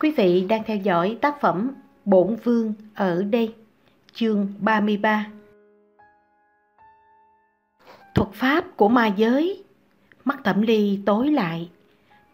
Quý vị đang theo dõi tác phẩm Bổn Vương ở đây, chương 33. Thuật pháp của ma giới Mắt thẩm ly tối lại.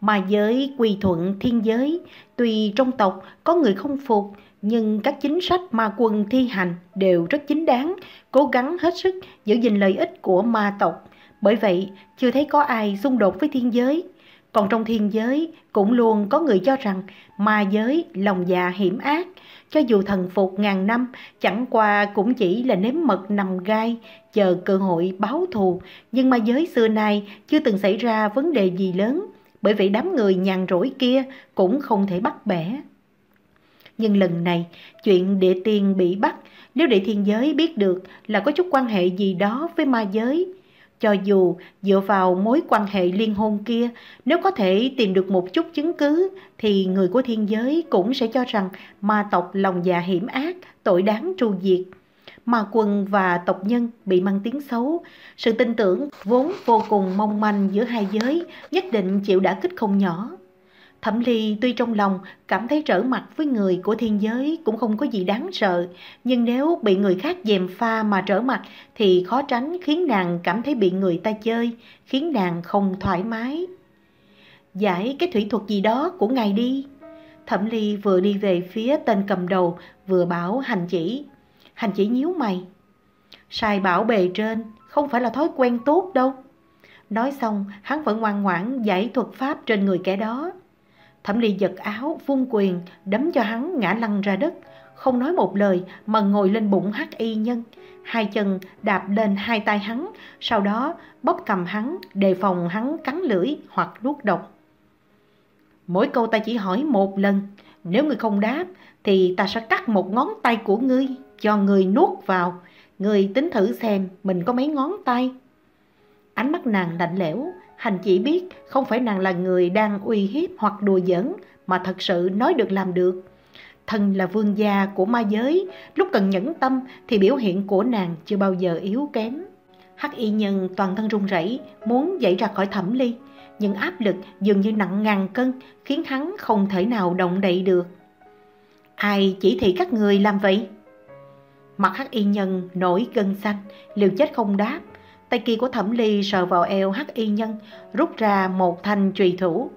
Ma giới quy thuận thiên giới, tuy trong tộc có người không phục, nhưng các chính sách ma quân thi hành đều rất chính đáng, cố gắng hết sức giữ gìn lợi ích của ma tộc. Bởi vậy, chưa thấy có ai xung đột với thiên giới. Còn trong thiên giới cũng luôn có người cho rằng ma giới lòng dạ hiểm ác, cho dù thần phục ngàn năm, chẳng qua cũng chỉ là nếm mật nằm gai, chờ cơ hội báo thù. Nhưng ma giới xưa nay chưa từng xảy ra vấn đề gì lớn, bởi vậy đám người nhàn rỗi kia cũng không thể bắt bẻ. Nhưng lần này, chuyện địa tiên bị bắt, nếu địa thiên giới biết được là có chút quan hệ gì đó với ma giới, cho dù dựa vào mối quan hệ liên hôn kia, nếu có thể tìm được một chút chứng cứ, thì người của thiên giới cũng sẽ cho rằng ma tộc lòng dạ hiểm ác, tội đáng tru diệt. Ma quân và tộc nhân bị mang tiếng xấu, sự tin tưởng vốn vô cùng mong manh giữa hai giới nhất định chịu đã kích không nhỏ. Thẩm Ly tuy trong lòng cảm thấy trở mặt với người của thiên giới cũng không có gì đáng sợ, nhưng nếu bị người khác dèm pha mà trở mặt thì khó tránh khiến nàng cảm thấy bị người ta chơi, khiến nàng không thoải mái. Giải cái thủy thuật gì đó của ngài đi. Thẩm Ly vừa đi về phía tên cầm đầu vừa bảo hành chỉ. Hành chỉ nhíu mày. Sai bảo bề trên không phải là thói quen tốt đâu. Nói xong, hắn vẫn ngoan ngoãn giải thuật pháp trên người kẻ đó. Thẩm Ly giật áo, vung quyền, đấm cho hắn ngã lăn ra đất, không nói một lời mà ngồi lên bụng hắc y nhân. Hai chân đạp lên hai tay hắn, sau đó bóp cầm hắn, đề phòng hắn cắn lưỡi hoặc nuốt độc. Mỗi câu ta chỉ hỏi một lần, nếu ngươi không đáp thì ta sẽ cắt một ngón tay của ngươi, cho ngươi nuốt vào. Ngươi tính thử xem mình có mấy ngón tay. Ánh mắt nàng lạnh lẽo, Hành chỉ biết không phải nàng là người đang uy hiếp hoặc đùa giỡn mà thật sự nói được làm được. Thân là vương gia của ma giới, lúc cần nhẫn tâm thì biểu hiện của nàng chưa bao giờ yếu kém. Hắc y nhân toàn thân run rẩy muốn dậy ra khỏi thẩm ly, nhưng áp lực dường như nặng ngàn cân khiến hắn không thể nào động đậy được. Ai chỉ thị các người làm vậy? Mặt hắc y nhân nổi gân xanh, liều chết không đáp, Tay kia của thẩm ly sờ vào eo hắc y nhân, rút ra một thanh trùy thủ.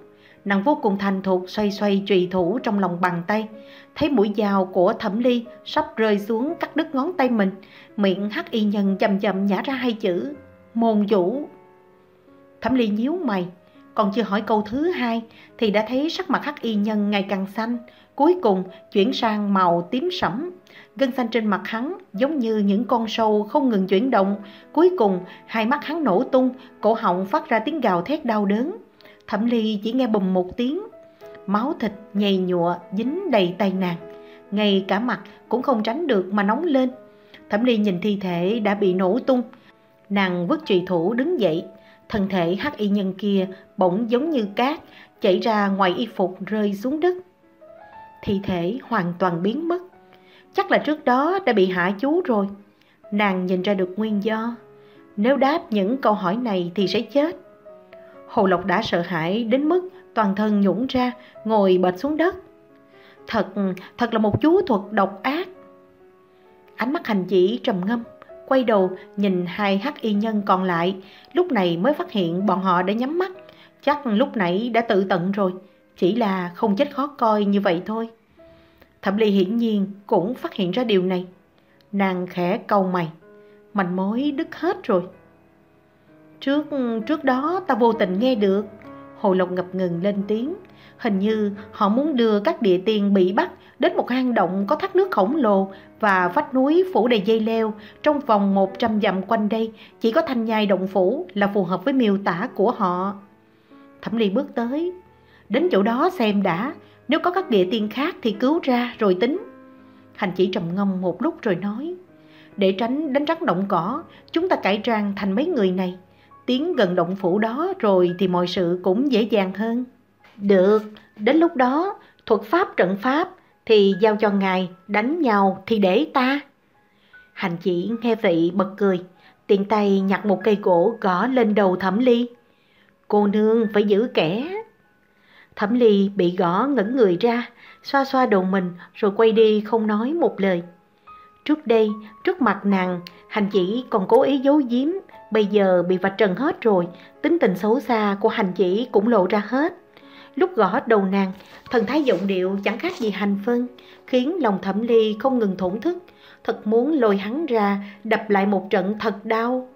Nàng vô cùng thành thục xoay xoay trùy thủ trong lòng bàn tay. Thấy mũi dao của thẩm ly sắp rơi xuống cắt đứt ngón tay mình. Miệng hắc y nhân chậm chậm nhả ra hai chữ. Môn vũ. Thẩm ly nhíu mày. Còn chưa hỏi câu thứ hai thì đã thấy sắc mặt hắc y nhân ngày càng xanh. Cuối cùng chuyển sang màu tím sẫm gân xanh trên mặt hắn giống như những con sâu không ngừng chuyển động. Cuối cùng, hai mắt hắn nổ tung, cổ họng phát ra tiếng gào thét đau đớn. Thẩm ly chỉ nghe bùm một tiếng. Máu thịt nhầy nhụa dính đầy tay nàng. Ngay cả mặt cũng không tránh được mà nóng lên. Thẩm ly nhìn thi thể đã bị nổ tung. Nàng vứt trùy thủ đứng dậy. Thân thể hắc y nhân kia bỗng giống như cát, chảy ra ngoài y phục rơi xuống đất. Thi thể hoàn toàn biến mất. Chắc là trước đó đã bị hạ chú rồi. Nàng nhìn ra được nguyên do. Nếu đáp những câu hỏi này thì sẽ chết. Hồ Lộc đã sợ hãi đến mức toàn thân nhũng ra, ngồi bệt xuống đất. Thật, thật là một chú thuật độc ác. Ánh mắt hành chỉ trầm ngâm, quay đầu nhìn hai hắc y nhân còn lại, lúc này mới phát hiện bọn họ đã nhắm mắt. Chắc lúc nãy đã tự tận rồi, chỉ là không chết khó coi như vậy thôi. Thẩm Ly hiển nhiên cũng phát hiện ra điều này. Nàng khẽ câu mày, manh mối đứt hết rồi. Trước trước đó ta vô tình nghe được, Hồ Lộc ngập ngừng lên tiếng. Hình như họ muốn đưa các địa tiên bị bắt đến một hang động có thác nước khổng lồ và vách núi phủ đầy dây leo. Trong vòng 100 dặm quanh đây, chỉ có thanh nhai động phủ là phù hợp với miêu tả của họ. Thẩm Ly bước tới. Đến chỗ đó xem đã, nếu có các địa tiên khác thì cứu ra rồi tính. Hành chỉ trầm ngâm một lúc rồi nói. Để tránh đánh rắn động cỏ, chúng ta cải trang thành mấy người này. Tiến gần động phủ đó rồi thì mọi sự cũng dễ dàng hơn. Được, đến lúc đó, thuật pháp trận pháp thì giao cho ngài, đánh nhau thì để ta. Hành chỉ nghe vậy bật cười, tiện tay nhặt một cây gỗ gõ lên đầu thẩm ly. Cô nương phải giữ kẻ. Thẩm Ly bị gõ ngẩn người ra, xoa xoa đầu mình rồi quay đi không nói một lời. Trước đây, trước mặt nàng, hành chỉ còn cố ý giấu giếm, bây giờ bị vạch trần hết rồi, tính tình xấu xa của hành chỉ cũng lộ ra hết. Lúc gõ đầu nàng, thần thái giọng điệu chẳng khác gì hành phân, khiến lòng thẩm ly không ngừng thổn thức, thật muốn lôi hắn ra, đập lại một trận thật đau.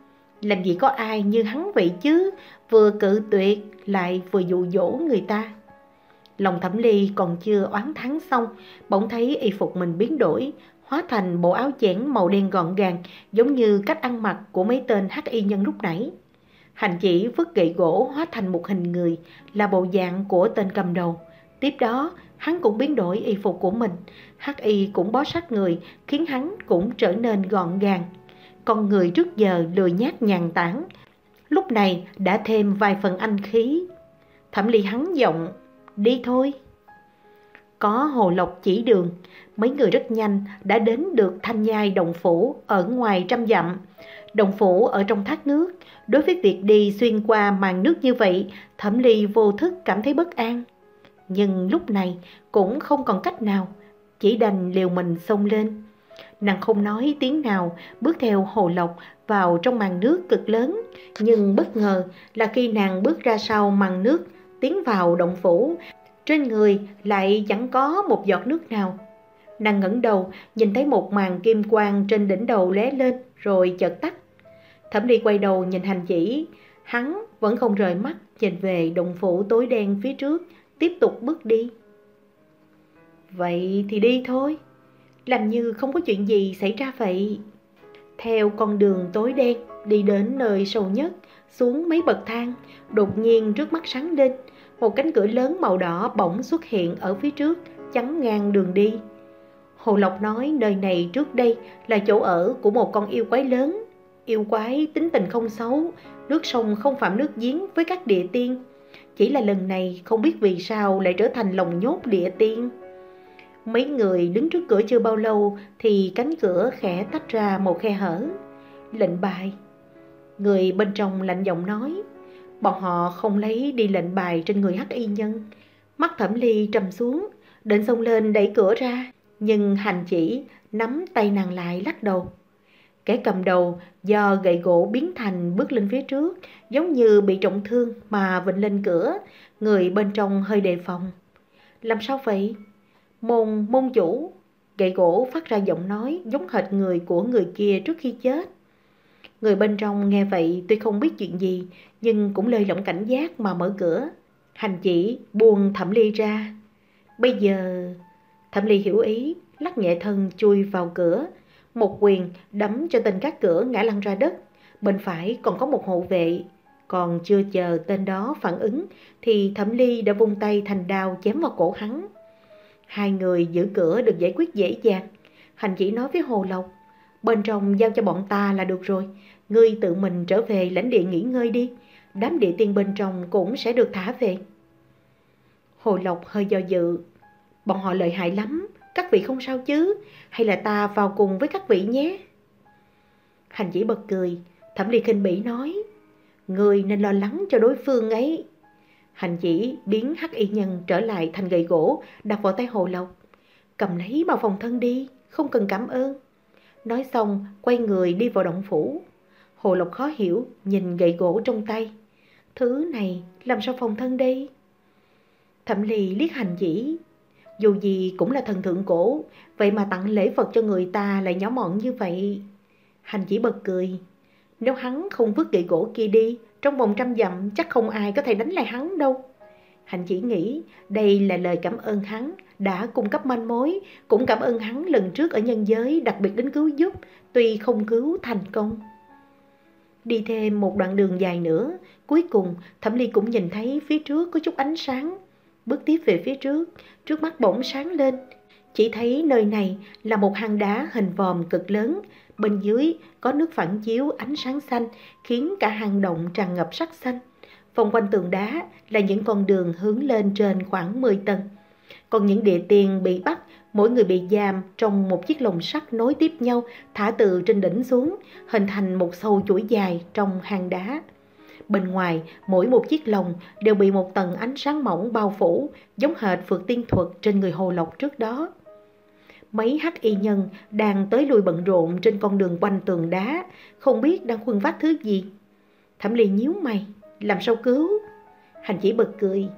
Làm gì có ai như hắn vậy chứ, vừa cự tuyệt lại vừa dụ dỗ người ta. Lòng thẩm ly còn chưa oán thắng xong, bỗng thấy y phục mình biến đổi, hóa thành bộ áo chẽn màu đen gọn gàng, giống như cách ăn mặc của mấy tên hắc y nhân lúc nãy. Hành chỉ vứt gậy gỗ hóa thành một hình người, là bộ dạng của tên cầm đầu. Tiếp đó, hắn cũng biến đổi y phục của mình, hắc y cũng bó sát người, khiến hắn cũng trở nên gọn gàng. Con người trước giờ lười nhát nhàn tản, lúc này đã thêm vài phần anh khí. Thẩm ly hắn giọng, đi thôi. Có hồ lộc chỉ đường, mấy người rất nhanh đã đến được thanh nhai đồng phủ ở ngoài trăm dặm. Đồng phủ ở trong thác nước, đối với việc đi xuyên qua màn nước như vậy, thẩm ly vô thức cảm thấy bất an. Nhưng lúc này cũng không còn cách nào, chỉ đành liều mình xông lên. Nàng không nói tiếng nào, bước theo hồ lộc vào trong màn nước cực lớn. Nhưng bất ngờ là khi nàng bước ra sau màn nước, tiến vào động phủ, trên người lại chẳng có một giọt nước nào. Nàng ngẩng đầu, nhìn thấy một màn kim quang trên đỉnh đầu lé lên, rồi chợt tắt. Thẩm Ly quay đầu nhìn hành chỉ, hắn vẫn không rời mắt nhìn về động phủ tối đen phía trước, tiếp tục bước đi. Vậy thì đi thôi, làm như không có chuyện gì xảy ra vậy. Theo con đường tối đen, đi đến nơi sâu nhất, xuống mấy bậc thang, đột nhiên trước mắt sáng lên, một cánh cửa lớn màu đỏ bỗng xuất hiện ở phía trước, chắn ngang đường đi. Hồ Lộc nói nơi này trước đây là chỗ ở của một con yêu quái lớn. Yêu quái tính tình không xấu, nước sông không phạm nước giếng với các địa tiên. Chỉ là lần này không biết vì sao lại trở thành lòng nhốt địa tiên. Mấy người đứng trước cửa chưa bao lâu thì cánh cửa khẽ tách ra một khe hở. Lệnh bài. Người bên trong lạnh giọng nói. Bọn họ không lấy đi lệnh bài trên người hắc y nhân. Mắt thẩm ly trầm xuống, định xông lên đẩy cửa ra. Nhưng hành chỉ nắm tay nàng lại lắc đầu. Kẻ cầm đầu do gậy gỗ biến thành bước lên phía trước, giống như bị trọng thương mà vịnh lên cửa, người bên trong hơi đề phòng. Làm sao vậy? Môn, môn chủ, gậy gỗ phát ra giọng nói giống hệt người của người kia trước khi chết. Người bên trong nghe vậy tuy không biết chuyện gì, nhưng cũng lơi lỏng cảnh giác mà mở cửa. Hành chỉ buông thẩm ly ra. Bây giờ... Thẩm ly hiểu ý, lắc nhẹ thân chui vào cửa. Một quyền đấm cho tên gác cửa ngã lăn ra đất. Bên phải còn có một hộ vệ. Còn chưa chờ tên đó phản ứng thì thẩm ly đã vung tay thành đao chém vào cổ hắn. Hai người giữ cửa được giải quyết dễ dàng. Hành chỉ nói với Hồ Lộc, bên trong giao cho bọn ta là được rồi, ngươi tự mình trở về lãnh địa nghỉ ngơi đi, đám địa tiên bên trong cũng sẽ được thả về. Hồ Lộc hơi do dự, bọn họ lợi hại lắm, các vị không sao chứ, hay là ta vào cùng với các vị nhé. Hành chỉ bật cười, Thẩm Ly khinh bỉ nói, người nên lo lắng cho đối phương ấy. Hành chỉ biến hắc y nhân trở lại thành gậy gỗ đặt vào tay Hồ Lộc. Cầm lấy bao phòng thân đi, không cần cảm ơn. Nói xong quay người đi vào động phủ. Hồ Lộc khó hiểu nhìn gậy gỗ trong tay. Thứ này làm sao phòng thân đây? Thẩm lì liếc hành chỉ. Dù gì cũng là thần thượng cổ, vậy mà tặng lễ vật cho người ta lại nhỏ mọn như vậy. Hành chỉ bật cười. Nếu hắn không vứt gậy gỗ kia đi, trong vòng trăm dặm chắc không ai có thể đánh lại hắn đâu. Hành chỉ nghĩ đây là lời cảm ơn hắn đã cung cấp manh mối, cũng cảm ơn hắn lần trước ở nhân giới đặc biệt đến cứu giúp, tuy không cứu thành công. Đi thêm một đoạn đường dài nữa, cuối cùng Thẩm Ly cũng nhìn thấy phía trước có chút ánh sáng. Bước tiếp về phía trước, trước mắt bỗng sáng lên. Chỉ thấy nơi này là một hang đá hình vòm cực lớn, Bên dưới có nước phản chiếu ánh sáng xanh khiến cả hang động tràn ngập sắc xanh. Vòng quanh tường đá là những con đường hướng lên trên khoảng 10 tầng. Còn những địa tiền bị bắt, mỗi người bị giam trong một chiếc lồng sắt nối tiếp nhau thả từ trên đỉnh xuống, hình thành một sâu chuỗi dài trong hang đá. Bên ngoài, mỗi một chiếc lồng đều bị một tầng ánh sáng mỏng bao phủ, giống hệt phượt tiên thuật trên người Hồ Lộc trước đó. Mấy hắc y nhân đang tới lui bận rộn trên con đường quanh tường đá, không biết đang khuân vác thứ gì. Thẩm Ly nhíu mày, làm sao cứu? Hành chỉ bật cười.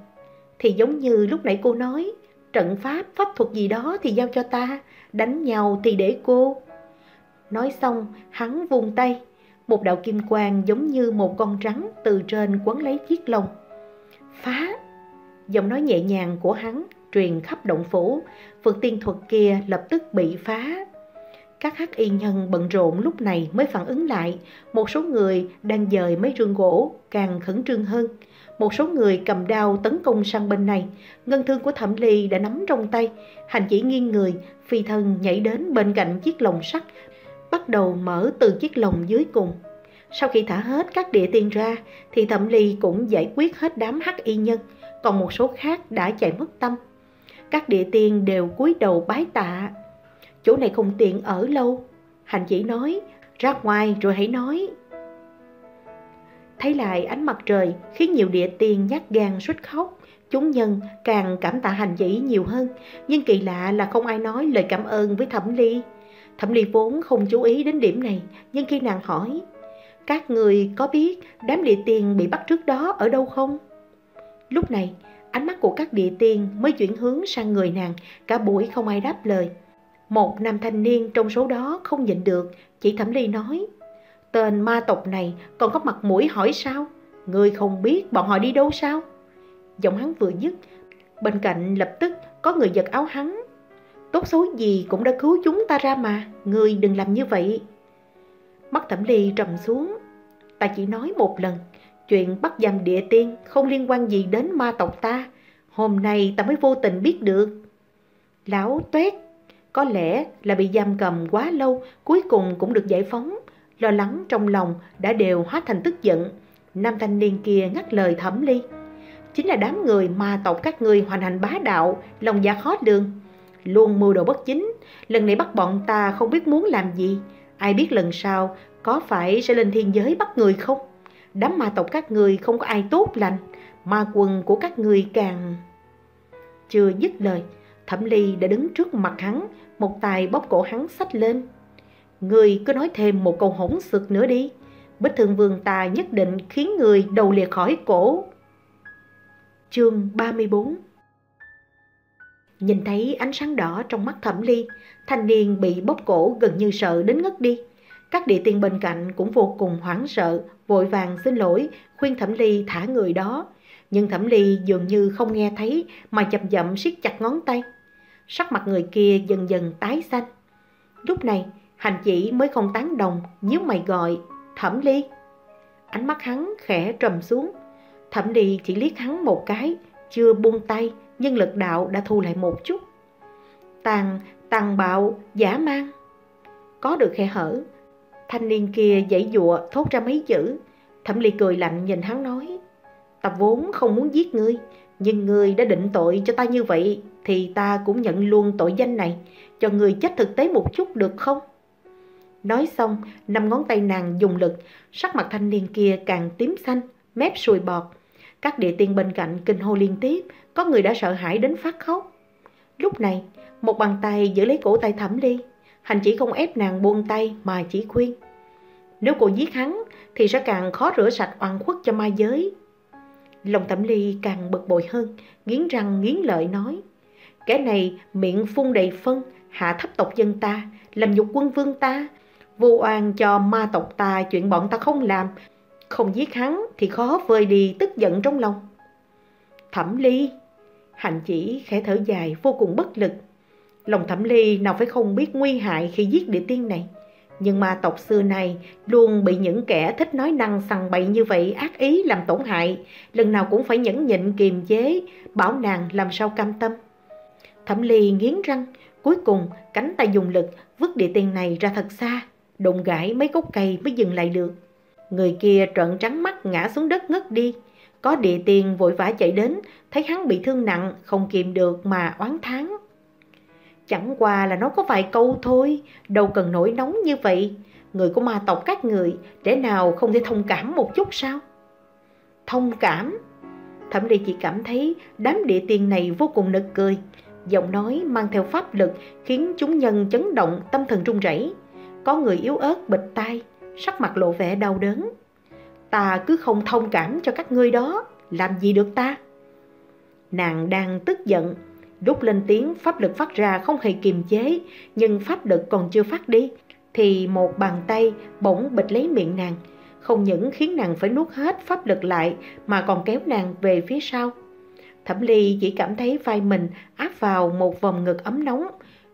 Thì giống như lúc nãy cô nói, trận pháp, pháp thuật gì đó thì giao cho ta, đánh nhau thì để cô. Nói xong, hắn vung tay, một đạo kim quang giống như một con rắn từ trên quấn lấy chiếc lông. Phá! Giọng nói nhẹ nhàng của hắn truyền khắp động phủ, vực tiên thuật kia lập tức bị phá. Các hắc y nhân bận rộn lúc này mới phản ứng lại, một số người đang dời mấy rương gỗ càng khẩn trương hơn. Một số người cầm đao tấn công sang bên này, ngân thương của thẩm ly đã nắm trong tay, hành chỉ nghiêng người, phi thân nhảy đến bên cạnh chiếc lồng sắt, bắt đầu mở từ chiếc lồng dưới cùng. Sau khi thả hết các địa tiên ra, thì thẩm ly cũng giải quyết hết đám hắc y nhân, còn một số khác đã chạy mất tâm. Các địa tiên đều cúi đầu bái tạ. Chỗ này không tiện ở lâu. Hành chỉ nói, ra ngoài rồi hãy nói. Thấy lại ánh mặt trời khiến nhiều địa tiên nhát gan suýt khóc. Chúng nhân càng cảm tạ hành chỉ nhiều hơn, nhưng kỳ lạ là không ai nói lời cảm ơn với Thẩm Ly. Thẩm Ly vốn không chú ý đến điểm này, nhưng khi nàng hỏi, các người có biết đám địa tiên bị bắt trước đó ở đâu không? Lúc này, ánh mắt của các địa tiên mới chuyển hướng sang người nàng, cả buổi không ai đáp lời. Một nam thanh niên trong số đó không nhịn được, chỉ Thẩm Ly nói, tên ma tộc này còn có mặt mũi hỏi sao? Người không biết bọn họ đi đâu sao? Giọng hắn vừa dứt, bên cạnh lập tức có người giật áo hắn. Tốt xấu gì cũng đã cứu chúng ta ra mà, người đừng làm như vậy. Mắt Thẩm Ly trầm xuống, ta chỉ nói một lần, chuyện bắt giam địa tiên không liên quan gì đến ma tộc ta. Hôm nay ta mới vô tình biết được. Lão tuét, có lẽ là bị giam cầm quá lâu, cuối cùng cũng được giải phóng. Lo lắng trong lòng đã đều hóa thành tức giận. Nam thanh niên kia ngắt lời thẩm ly. Chính là đám người ma tộc các người hoành hành bá đạo, lòng dạ khó đường. Luôn mưu đồ bất chính, lần này bắt bọn ta không biết muốn làm gì. Ai biết lần sau có phải sẽ lên thiên giới bắt người không? Đám ma tộc các người không có ai tốt lành, ma quần của các người càng... Chưa dứt lời, Thẩm Ly đã đứng trước mặt hắn, một tay bóp cổ hắn xách lên. Người cứ nói thêm một câu hỗn xược nữa đi. Bích thường vương ta nhất định khiến người đầu liệt khỏi cổ. Chương 34 Nhìn thấy ánh sáng đỏ trong mắt Thẩm Ly, thanh niên bị bóp cổ gần như sợ đến ngất đi. Các địa tiên bên cạnh cũng vô cùng hoảng sợ, vội vàng xin lỗi, khuyên Thẩm Ly thả người đó. Nhưng Thẩm Ly dường như không nghe thấy mà chậm chậm siết chặt ngón tay. Sắc mặt người kia dần dần tái xanh. Lúc này, hành chỉ mới không tán đồng, nhíu mày gọi, Thẩm Ly. Ánh mắt hắn khẽ trầm xuống. Thẩm Ly chỉ liếc hắn một cái, chưa buông tay, nhưng lực đạo đã thu lại một chút. Tàn, tàn bạo, giả mang. Có được khe hở, Thanh niên kia dãy dụa thốt ra mấy chữ. Thẩm Ly cười lạnh nhìn hắn nói. Ta vốn không muốn giết ngươi, nhưng ngươi đã định tội cho ta như vậy, thì ta cũng nhận luôn tội danh này, cho ngươi chết thực tế một chút được không? Nói xong, năm ngón tay nàng dùng lực, sắc mặt thanh niên kia càng tím xanh, mép sùi bọt. Các địa tiên bên cạnh kinh hô liên tiếp, có người đã sợ hãi đến phát khóc. Lúc này, một bàn tay giữ lấy cổ tay thẩm ly, Hành chỉ không ép nàng buông tay mà chỉ khuyên. Nếu cô giết hắn thì sẽ càng khó rửa sạch oan khuất cho ma giới. Lòng thẩm ly càng bực bội hơn, nghiến răng nghiến lợi nói. Kẻ này miệng phun đầy phân, hạ thấp tộc dân ta, làm nhục quân vương ta. Vô oan cho ma tộc ta chuyện bọn ta không làm. Không giết hắn thì khó vơi đi tức giận trong lòng. Thẩm ly, hành chỉ khẽ thở dài vô cùng bất lực. Lòng thẩm ly nào phải không biết nguy hại khi giết địa tiên này. Nhưng mà tộc xưa này luôn bị những kẻ thích nói năng sằng bậy như vậy ác ý làm tổn hại, lần nào cũng phải nhẫn nhịn kiềm chế, bảo nàng làm sao cam tâm. Thẩm ly nghiến răng, cuối cùng cánh tay dùng lực vứt địa tiên này ra thật xa, đụng gãy mấy gốc cây mới dừng lại được. Người kia trợn trắng mắt ngã xuống đất ngất đi. Có địa tiền vội vã chạy đến, thấy hắn bị thương nặng, không kìm được mà oán thán. Chẳng qua là nó có vài câu thôi, đâu cần nổi nóng như vậy. Người của ma tộc các người, để nào không thể thông cảm một chút sao? thông cảm. Thẩm Ly chỉ cảm thấy đám địa tiền này vô cùng nực cười. Giọng nói mang theo pháp lực khiến chúng nhân chấn động tâm thần run rẩy. Có người yếu ớt bịch tai, sắc mặt lộ vẻ đau đớn. Ta cứ không thông cảm cho các ngươi đó, làm gì được ta? Nàng đang tức giận, đút lên tiếng pháp lực phát ra không hề kiềm chế, nhưng pháp lực còn chưa phát đi, thì một bàn tay bỗng bịch lấy miệng nàng, không những khiến nàng phải nuốt hết pháp lực lại mà còn kéo nàng về phía sau. Thẩm Ly chỉ cảm thấy vai mình áp vào một vòng ngực ấm nóng,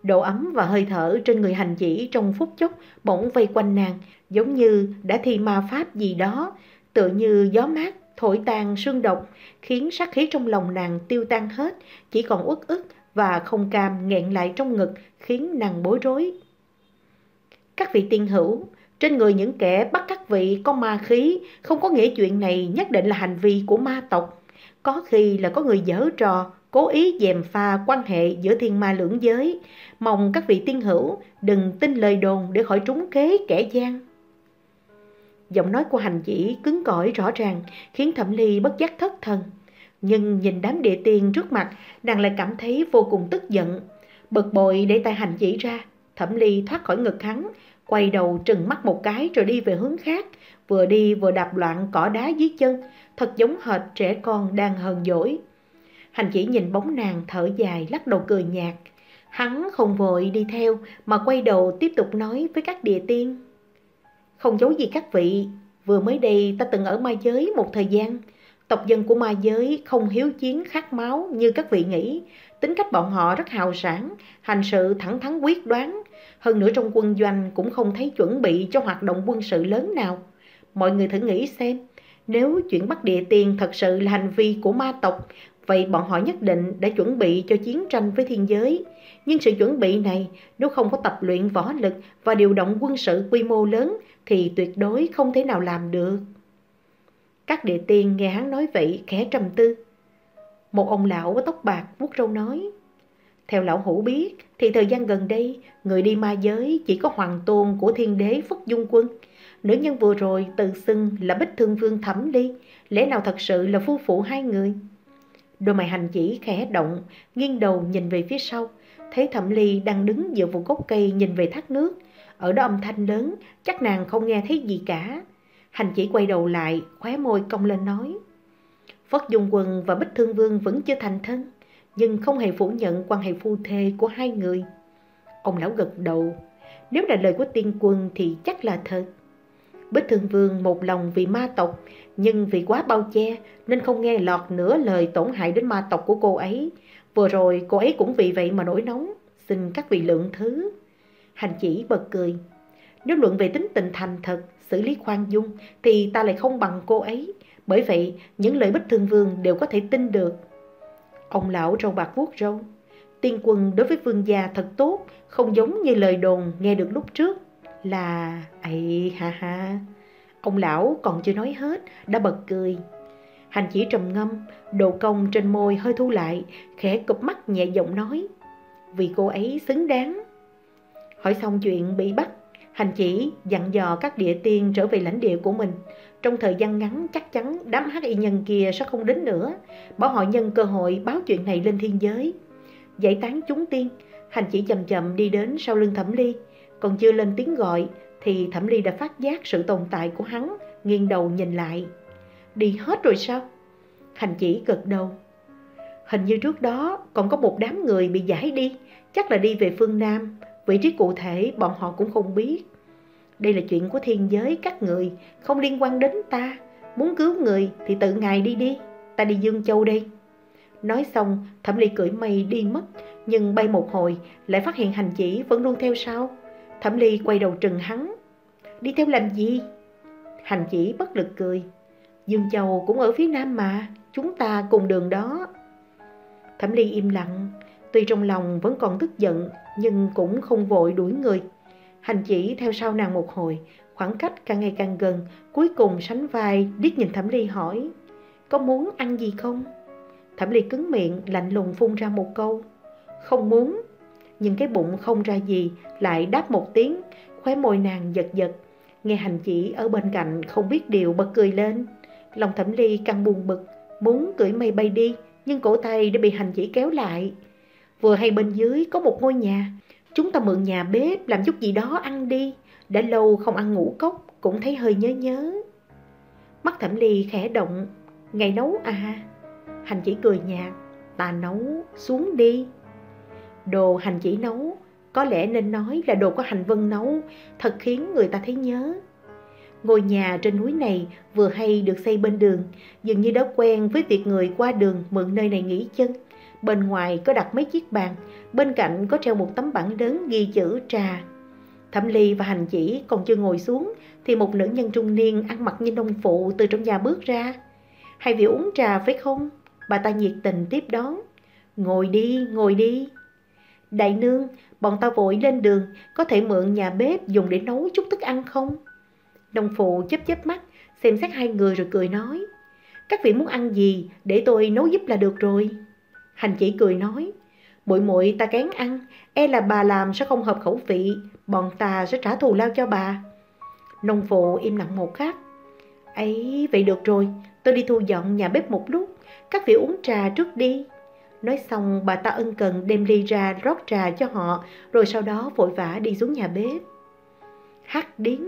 độ ấm và hơi thở trên người hành chỉ trong phút chốc bỗng vây quanh nàng, giống như đã thi ma pháp gì đó, tựa như gió mát thổi tan sương độc, khiến sát khí trong lòng nàng tiêu tan hết, chỉ còn uất ức và không cam nghẹn lại trong ngực, khiến nàng bối rối. Các vị tiên hữu, trên người những kẻ bắt các vị có ma khí, không có nghĩa chuyện này nhất định là hành vi của ma tộc. Có khi là có người dở trò, cố ý dèm pha quan hệ giữa thiên ma lưỡng giới. Mong các vị tiên hữu đừng tin lời đồn để khỏi trúng kế kẻ gian. Giọng nói của hành chỉ cứng cỏi rõ ràng khiến Thẩm Ly bất giác thất thần. Nhưng nhìn đám địa tiên trước mặt, nàng lại cảm thấy vô cùng tức giận. Bực bội để tay hành chỉ ra, Thẩm Ly thoát khỏi ngực hắn, quay đầu trừng mắt một cái rồi đi về hướng khác, vừa đi vừa đạp loạn cỏ đá dưới chân, thật giống hệt trẻ con đang hờn dỗi. Hành chỉ nhìn bóng nàng thở dài lắc đầu cười nhạt. Hắn không vội đi theo mà quay đầu tiếp tục nói với các địa tiên. Không giấu gì các vị, vừa mới đây ta từng ở ma giới một thời gian. Tộc dân của ma giới không hiếu chiến khát máu như các vị nghĩ. Tính cách bọn họ rất hào sản, hành sự thẳng thắn quyết đoán. Hơn nữa trong quân doanh cũng không thấy chuẩn bị cho hoạt động quân sự lớn nào. Mọi người thử nghĩ xem, nếu chuyện bắt địa tiền thật sự là hành vi của ma tộc, vậy bọn họ nhất định đã chuẩn bị cho chiến tranh với thiên giới. Nhưng sự chuẩn bị này, nếu không có tập luyện võ lực và điều động quân sự quy mô lớn, thì tuyệt đối không thể nào làm được. Các địa tiên nghe hắn nói vậy khẽ trầm tư. Một ông lão có tóc bạc vuốt râu nói. Theo lão hủ biết thì thời gian gần đây người đi ma giới chỉ có hoàng tôn của thiên đế Phất Dung Quân. Nữ nhân vừa rồi tự xưng là Bích Thương Vương Thẩm Ly, lẽ nào thật sự là phu phụ hai người? Đôi mày hành chỉ khẽ động, nghiêng đầu nhìn về phía sau, thấy Thẩm Ly đang đứng giữa một gốc cây nhìn về thác nước. Ở đó âm thanh lớn, chắc nàng không nghe thấy gì cả. Hành chỉ quay đầu lại, khóe môi cong lên nói. Phất Dung Quân và Bích Thương Vương vẫn chưa thành thân, nhưng không hề phủ nhận quan hệ phu thê của hai người. Ông lão gật đầu, nếu là lời của tiên quân thì chắc là thật. Bích Thương Vương một lòng vì ma tộc, nhưng vì quá bao che nên không nghe lọt nửa lời tổn hại đến ma tộc của cô ấy. Vừa rồi cô ấy cũng vì vậy mà nổi nóng, xin các vị lượng thứ. Hành chỉ bật cười. Nếu luận về tính tình thành thật, xử lý khoan dung, thì ta lại không bằng cô ấy. Bởi vậy, những lời Bích Thương Vương đều có thể tin được. Ông lão râu bạc vuốt râu. Tiên quân đối với vương gia thật tốt, không giống như lời đồn nghe được lúc trước. Là... ấy ha ha. Ông lão còn chưa nói hết, đã bật cười. Hành chỉ trầm ngâm, độ công trên môi hơi thu lại, khẽ cụp mắt nhẹ giọng nói. Vì cô ấy xứng đáng. Hỏi xong chuyện bị bắt, hành chỉ dặn dò các địa tiên trở về lãnh địa của mình. Trong thời gian ngắn chắc chắn đám hắc y nhân kia sẽ không đến nữa. Bảo họ nhân cơ hội báo chuyện này lên thiên giới. Giải tán chúng tiên, hành chỉ chậm chậm đi đến sau lưng thẩm ly. Còn chưa lên tiếng gọi thì thẩm ly đã phát giác sự tồn tại của hắn, nghiêng đầu nhìn lại. Đi hết rồi sao? Hành chỉ gật đầu. Hình như trước đó còn có một đám người bị giải đi, chắc là đi về phương Nam, vị trí cụ thể bọn họ cũng không biết. Đây là chuyện của thiên giới các người, không liên quan đến ta. Muốn cứu người thì tự ngài đi đi, ta đi Dương Châu đây. Nói xong, Thẩm Ly cưỡi mây đi mất, nhưng bay một hồi lại phát hiện hành chỉ vẫn luôn theo sau. Thẩm Ly quay đầu trừng hắn. Đi theo làm gì? Hành chỉ bất lực cười. Dương Châu cũng ở phía nam mà, chúng ta cùng đường đó. Thẩm Ly im lặng, tuy trong lòng vẫn còn tức giận nhưng cũng không vội đuổi người. Hành chỉ theo sau nàng một hồi, khoảng cách càng ngày càng gần, cuối cùng sánh vai điếc nhìn Thẩm Ly hỏi, có muốn ăn gì không? Thẩm Ly cứng miệng, lạnh lùng phun ra một câu, không muốn. Nhưng cái bụng không ra gì, lại đáp một tiếng, khóe môi nàng giật giật. Nghe hành chỉ ở bên cạnh không biết điều bật cười lên. Lòng thẩm ly càng buồn bực, muốn cưỡi mây bay đi, nhưng cổ tay đã bị hành chỉ kéo lại. Vừa hay bên dưới có một ngôi nhà, chúng ta mượn nhà bếp làm chút gì đó ăn đi. Đã lâu không ăn ngũ cốc, cũng thấy hơi nhớ nhớ. Mắt thẩm ly khẽ động, ngày nấu à? Hành chỉ cười nhạt, ta nấu, xuống đi. Đồ hành chỉ nấu, có lẽ nên nói là đồ có hành vân nấu, thật khiến người ta thấy nhớ. Ngôi nhà trên núi này vừa hay được xây bên đường, dường như đã quen với việc người qua đường mượn nơi này nghỉ chân. Bên ngoài có đặt mấy chiếc bàn, bên cạnh có treo một tấm bảng lớn ghi chữ trà. Thẩm Ly và Hành Chỉ còn chưa ngồi xuống thì một nữ nhân trung niên ăn mặc như nông phụ từ trong nhà bước ra. Hai vị uống trà phải không? Bà ta nhiệt tình tiếp đón. Ngồi đi, ngồi đi. Đại nương, bọn ta vội lên đường, có thể mượn nhà bếp dùng để nấu chút thức ăn không? Nông phụ chớp chớp mắt, xem xét hai người rồi cười nói. Các vị muốn ăn gì, để tôi nấu giúp là được rồi. Hành chỉ cười nói, muội muội ta kén ăn, e là bà làm sẽ không hợp khẩu vị, bọn ta sẽ trả thù lao cho bà. Nông phụ im lặng một khắc. Ấy, vậy được rồi, tôi đi thu dọn nhà bếp một lúc, các vị uống trà trước đi. Nói xong bà ta ân cần đem ly ra rót trà cho họ, rồi sau đó vội vã đi xuống nhà bếp. Hát điến,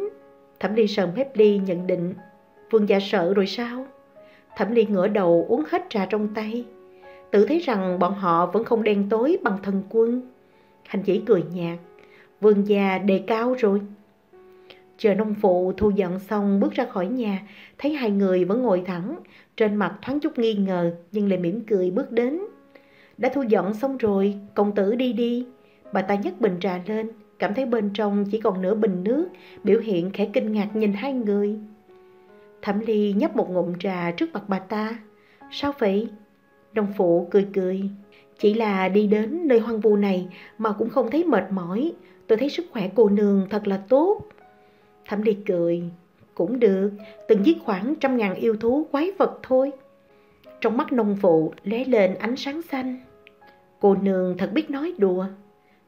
Thẩm Ly sờn mép ly nhận định, vương gia sợ rồi sao? Thẩm Ly ngửa đầu uống hết trà trong tay, tự thấy rằng bọn họ vẫn không đen tối bằng thần quân. Hành chỉ cười nhạt, vương gia đề cao rồi. Chờ nông phụ thu dọn xong bước ra khỏi nhà, thấy hai người vẫn ngồi thẳng, trên mặt thoáng chút nghi ngờ nhưng lại mỉm cười bước đến. Đã thu dọn xong rồi, công tử đi đi. Bà ta nhấc bình trà lên, cảm thấy bên trong chỉ còn nửa bình nước, biểu hiện khẽ kinh ngạc nhìn hai người. Thẩm Ly nhấp một ngụm trà trước mặt bà ta. Sao vậy? Đồng phụ cười cười. Chỉ là đi đến nơi hoang vu này mà cũng không thấy mệt mỏi. Tôi thấy sức khỏe cô nương thật là tốt. Thẩm Ly cười. Cũng được, từng giết khoảng trăm ngàn yêu thú quái vật thôi. Trong mắt nông phụ lóe lên ánh sáng xanh. Cô nương thật biết nói đùa.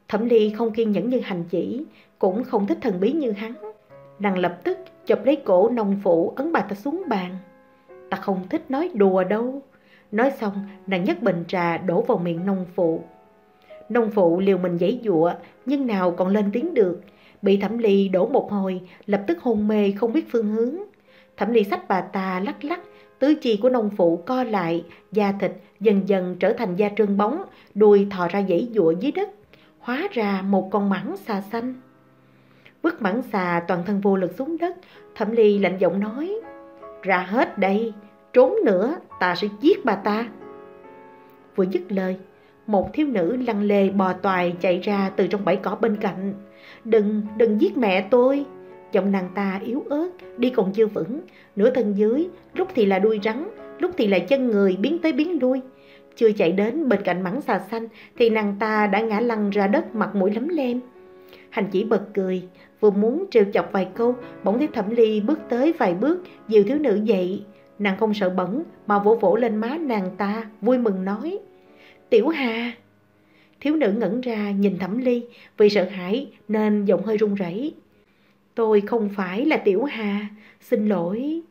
Thẩm Ly không kiên nhẫn như hành chỉ, cũng không thích thần bí như hắn. Nàng lập tức chụp lấy cổ nông phụ ấn bà ta xuống bàn. Ta không thích nói đùa đâu. Nói xong, nàng nhấc bình trà đổ vào miệng nông phụ. Nông phụ liều mình giãy dụa, nhưng nào còn lên tiếng được. Bị thẩm ly đổ một hồi, lập tức hôn mê không biết phương hướng. Thẩm ly sách bà ta lắc lắc, tứ chi của nông phụ co lại, da thịt dần dần trở thành da trơn bóng, đuôi thò ra dãy dụa dưới đất hóa ra một con mãng xà xanh. Vứt mãng xà toàn thân vô lực xuống đất, thẩm ly lạnh giọng nói, ra hết đây, trốn nữa ta sẽ giết bà ta. Vừa dứt lời, một thiếu nữ lăn lề bò toài chạy ra từ trong bãi cỏ bên cạnh. Đừng, đừng giết mẹ tôi. Giọng nàng ta yếu ớt, đi còn chưa vững, nửa thân dưới, lúc thì là đuôi rắn, lúc thì là chân người biến tới biến lui. Chưa chạy đến bên cạnh mắng xà xanh thì nàng ta đã ngã lăn ra đất mặt mũi lấm lem. Hành chỉ bật cười, vừa muốn trêu chọc vài câu, bỗng thấy thẩm ly bước tới vài bước, dìu thiếu nữ dậy. Nàng không sợ bẩn mà vỗ vỗ lên má nàng ta, vui mừng nói. Tiểu Hà! Thiếu nữ ngẩn ra nhìn thẩm ly, vì sợ hãi nên giọng hơi run rẩy. Tôi không phải là Tiểu Hà, xin lỗi.